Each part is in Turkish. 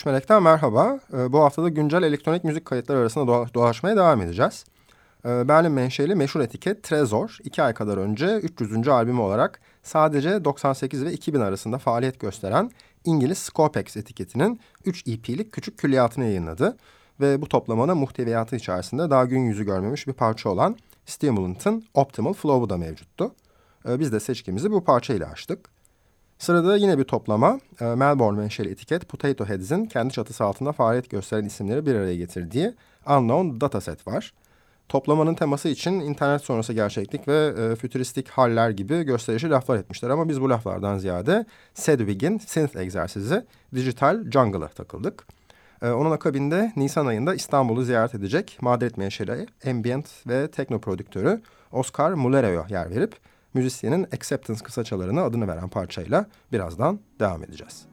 13 Melek'ten merhaba. Ee, bu haftada güncel elektronik müzik kayıtları arasında dolaşmaya devam edeceğiz. Ee, Berlin menşeli meşhur etiket Trezor, iki ay kadar önce 300. albümü olarak sadece 98 ve 2000 arasında faaliyet gösteren İngiliz Scopex etiketinin 3 EP'lik küçük külliyatını yayınladı. Ve bu toplamada muhteviyatı içerisinde daha gün yüzü görmemiş bir parça olan Stimulant'ın Optimal Flow'u da mevcuttu. Ee, biz de seçkimizi bu parçayla açtık. Sırada yine bir toplama. E, Melbourne menşeli etiket Potato Heads'in kendi çatısı altında faaliyet gösteren isimleri bir araya getirdiği Unknown Dataset var. Toplamanın teması için internet sonrası gerçeklik ve e, fütüristik haller gibi gösterişi laflar etmişler. Ama biz bu laflardan ziyade Sedwig'in synth egzersizi Digital Jungle'a takıldık. E, onun akabinde Nisan ayında İstanbul'u ziyaret edecek Madrid menşeli ambient ve tekno prodüktörü Oscar Mullero'ya yer verip müzisyenin Acceptance kısaçalarına adını veren parçayla birazdan devam edeceğiz.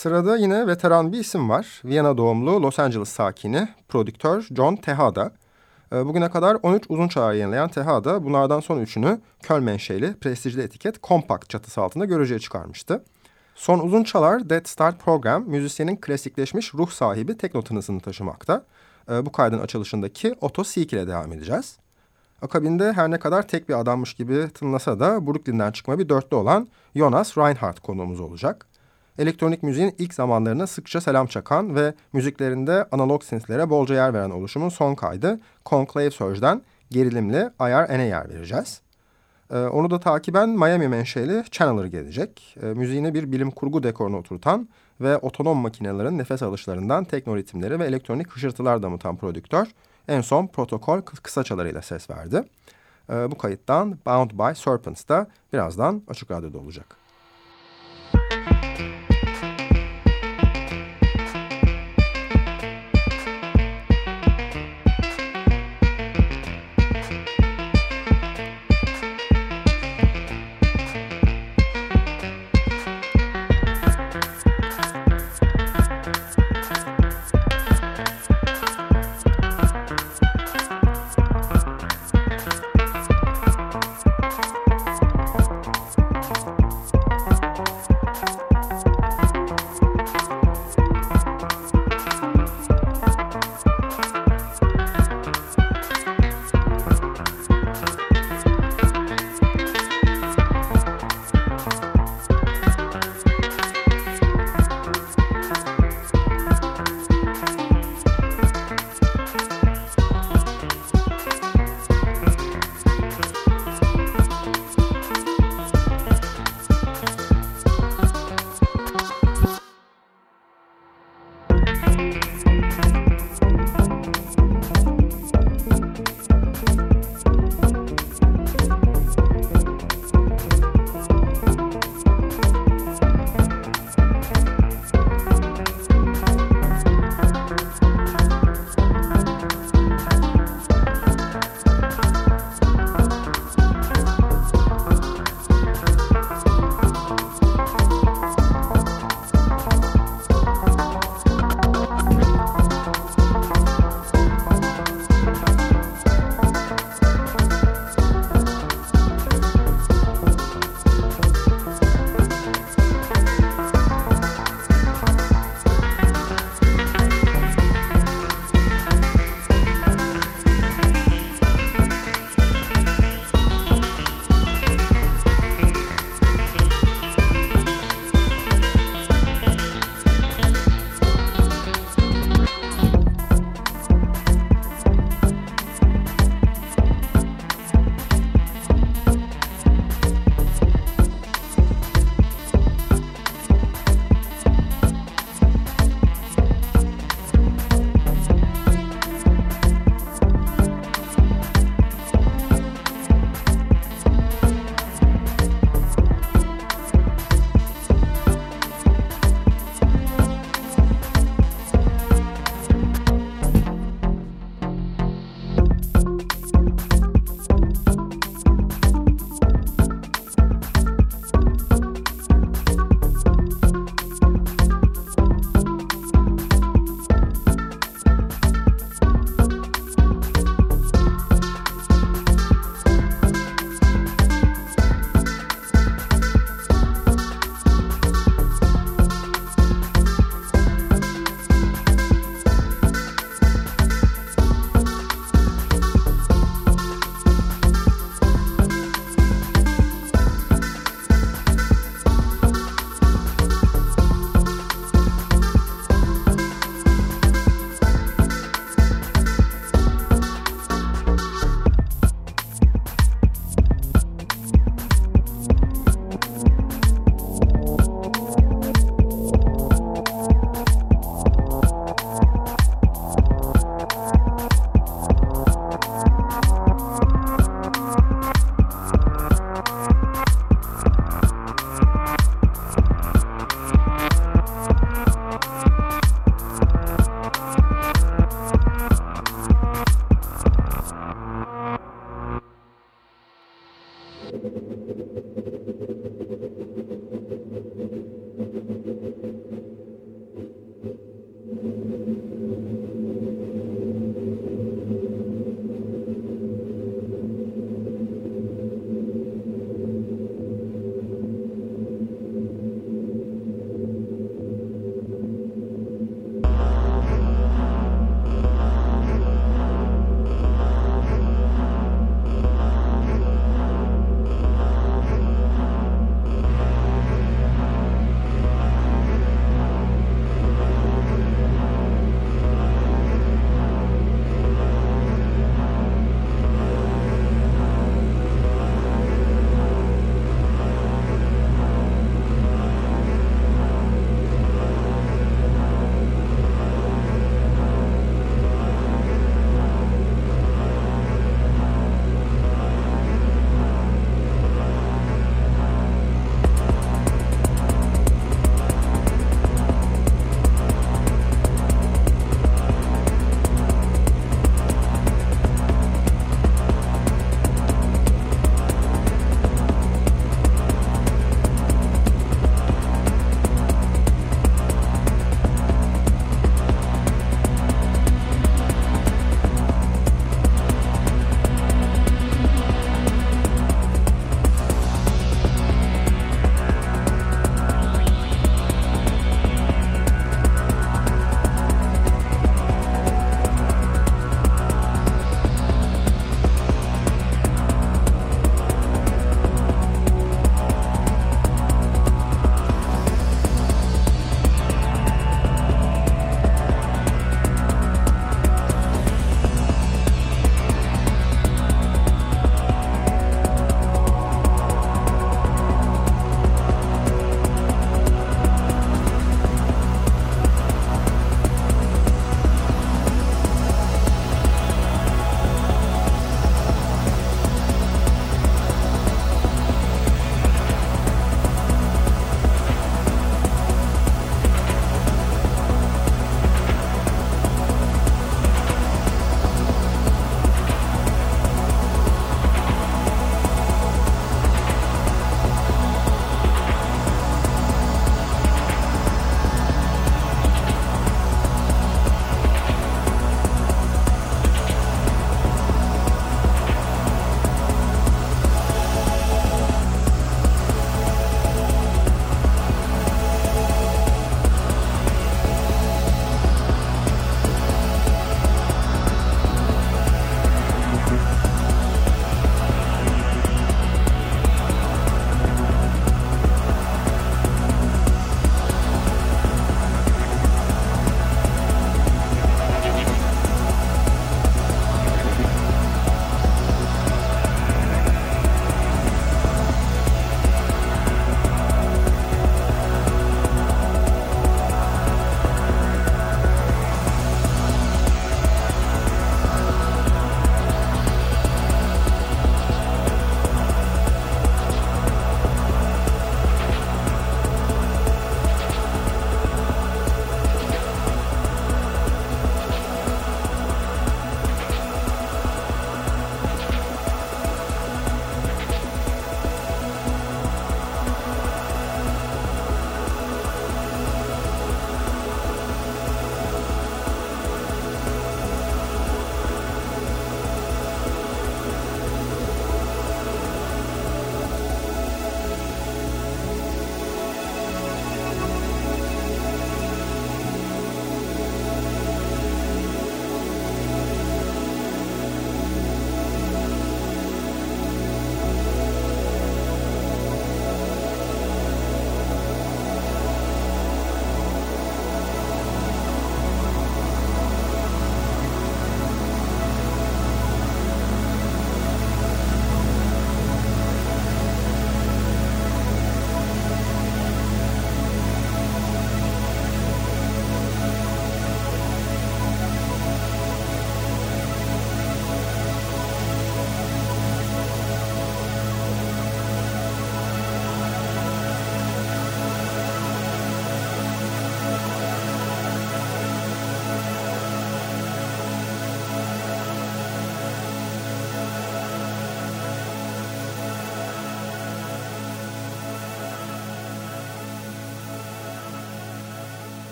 Sırada yine veteran bir isim var. Viyana doğumlu Los Angeles sakini, prodüktör John Tejada. Ee, bugüne kadar 13 uzun çağrı yayınlayan Tejada bunlardan son üçünü Köln menşeli prestijli etiket Compact çatısı altında görücüye çıkarmıştı. Son uzun çalar Dead Start Program müzisyenin klasikleşmiş ruh sahibi tekno tınısını taşımakta. Ee, bu kaydın açılışındaki Otto Seek ile devam edeceğiz. Akabinde her ne kadar tek bir adammış gibi tınlasa da Brooklyn'den çıkma bir dörtlü olan Jonas Reinhardt konuğumuz olacak. Elektronik müziğin ilk zamanlarına sıkça selam çakan ve müziklerinde analog synth'lere bolca yer veren oluşumun son kaydı Conclave Surge'den gerilimli IRN'e yer vereceğiz. Ee, onu da takiben Miami menşeli Channeler gelecek. Ee, müziğini bir bilim kurgu dekoruna oturtan ve otonom makinelerin nefes alışlarından tekno ritimleri ve elektronik hışırtılar damıtan prodüktör en son protokol kısaçalarıyla ses verdi. Ee, bu kayıttan Bound by Serpents da birazdan Açık Radyo'da olacak.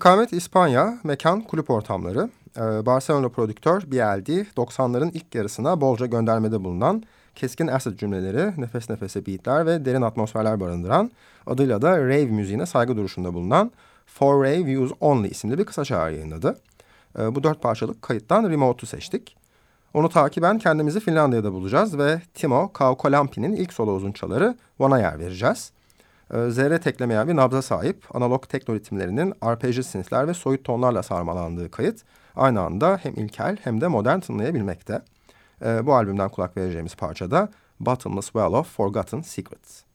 İstikamet İspanya, mekan kulüp ortamları. Ee, Barcelona prodüktör BLD 90'ların ilk yarısına bolca göndermede bulunan keskin acid cümleleri, nefes nefese beatler ve derin atmosferler barındıran adıyla da rave müziğine saygı duruşunda bulunan For Rave Views Only isimli bir kısa çağrı yayınladı. Ee, bu dört parçalık kayıttan Remote'u seçtik. Onu takiben kendimizi Finlandiya'da bulacağız ve Timo Kaukolampi'nin ilk solo uzun çaları One'a yer vereceğiz. Ee, zerre teklemeyen bir nabza sahip analog tekno ritimlerinin arpejli synthler ve soyut tonlarla sarmalandığı kayıt aynı anda hem ilkel hem de modern tınlayabilmekte. Ee, bu albümden kulak vereceğimiz parçada Bottomless Well of Forgotten Secrets.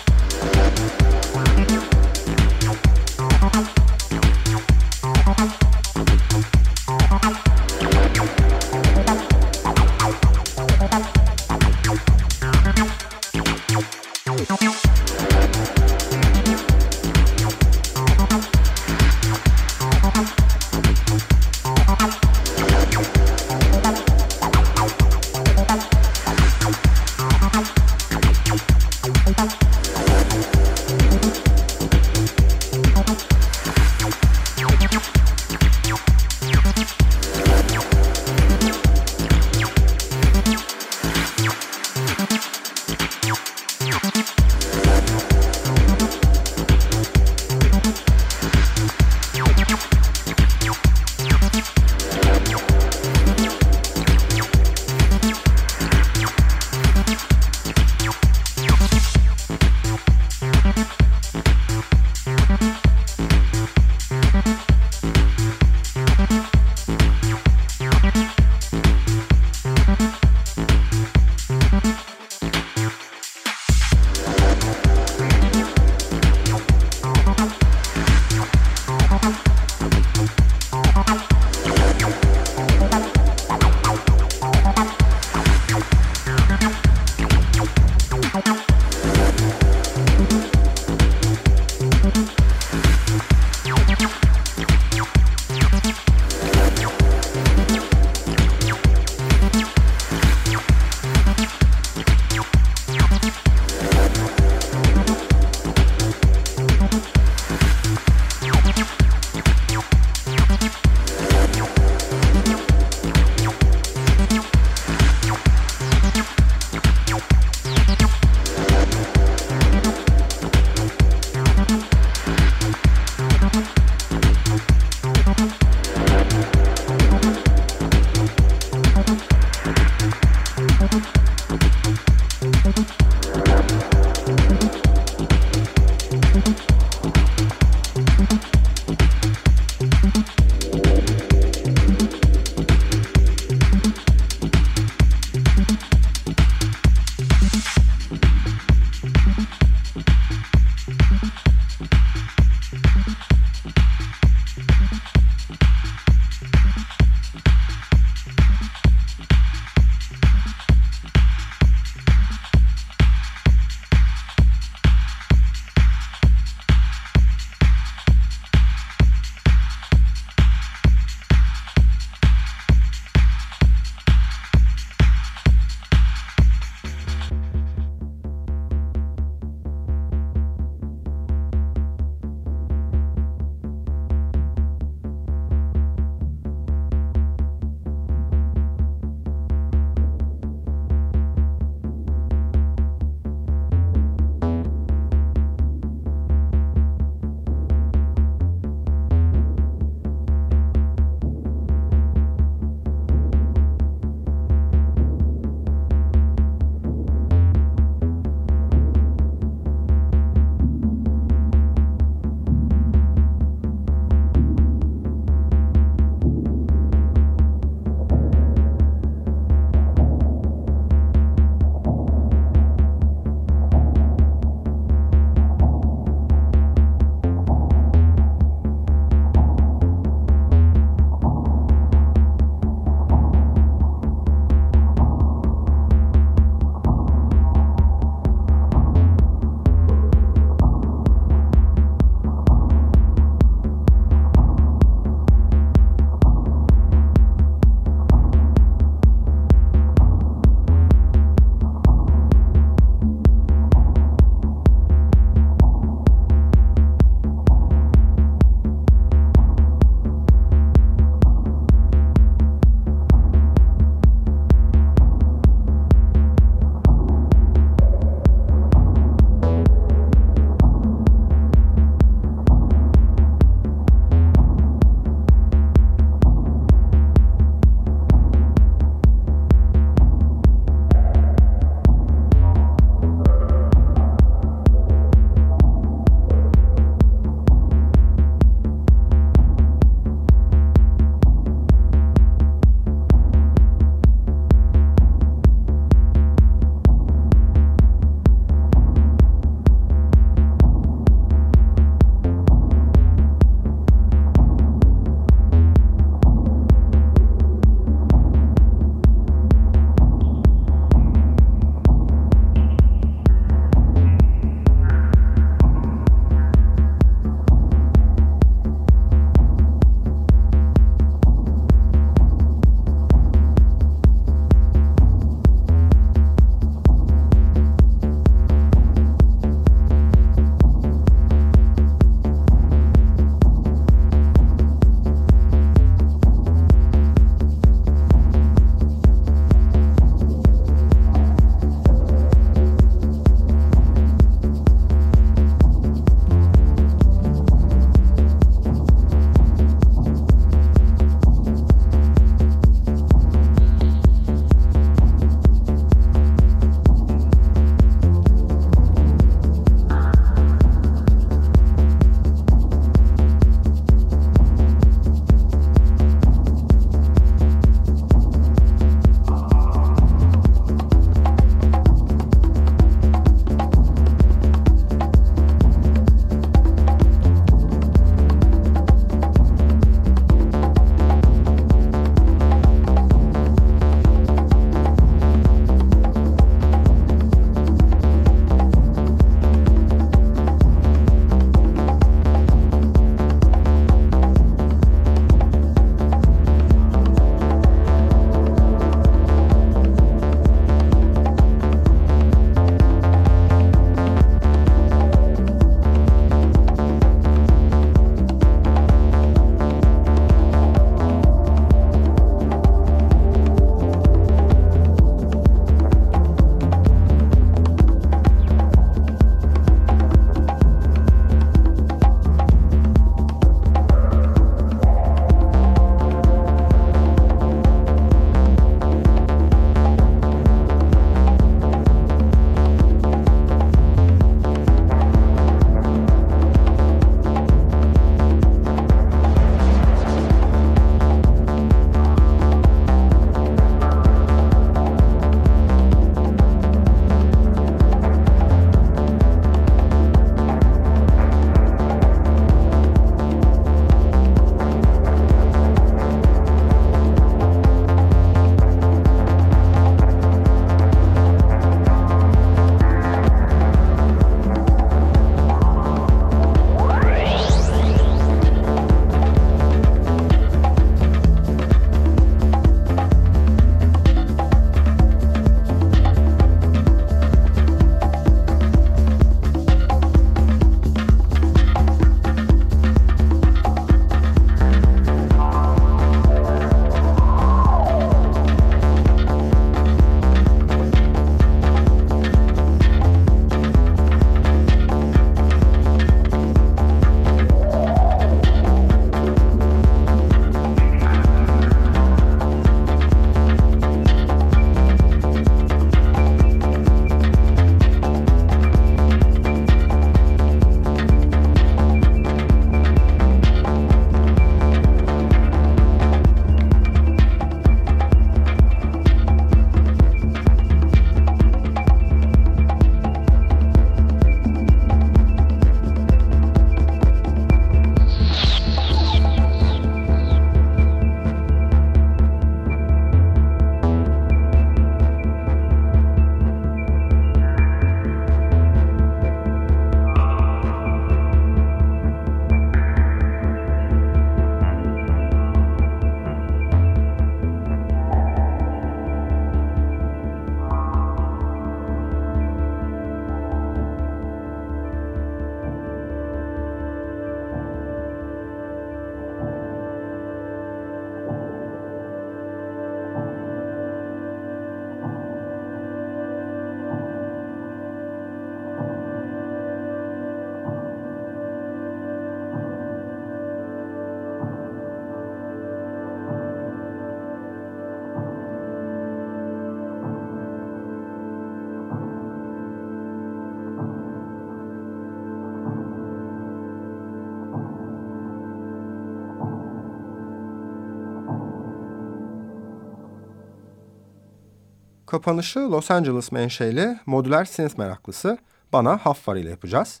Kapanışı Los Angeles menşeli modüler synth meraklısı bana Haffar ile yapacağız.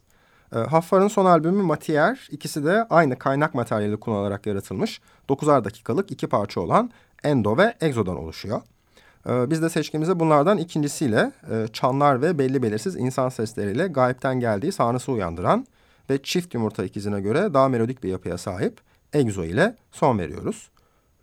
E, Haffar'ın son albümü Matier, ikisi de aynı kaynak materyali kullanılarak yaratılmış 9'ar dakikalık iki parça olan Endo ve Exo'dan oluşuyor. E, biz de seçkimizi bunlardan ikincisiyle e, çanlar ve belli belirsiz insan sesleriyle gayipten geldiği sahnesi uyandıran ve çift yumurta ikizine göre daha melodik bir yapıya sahip Exo ile son veriyoruz.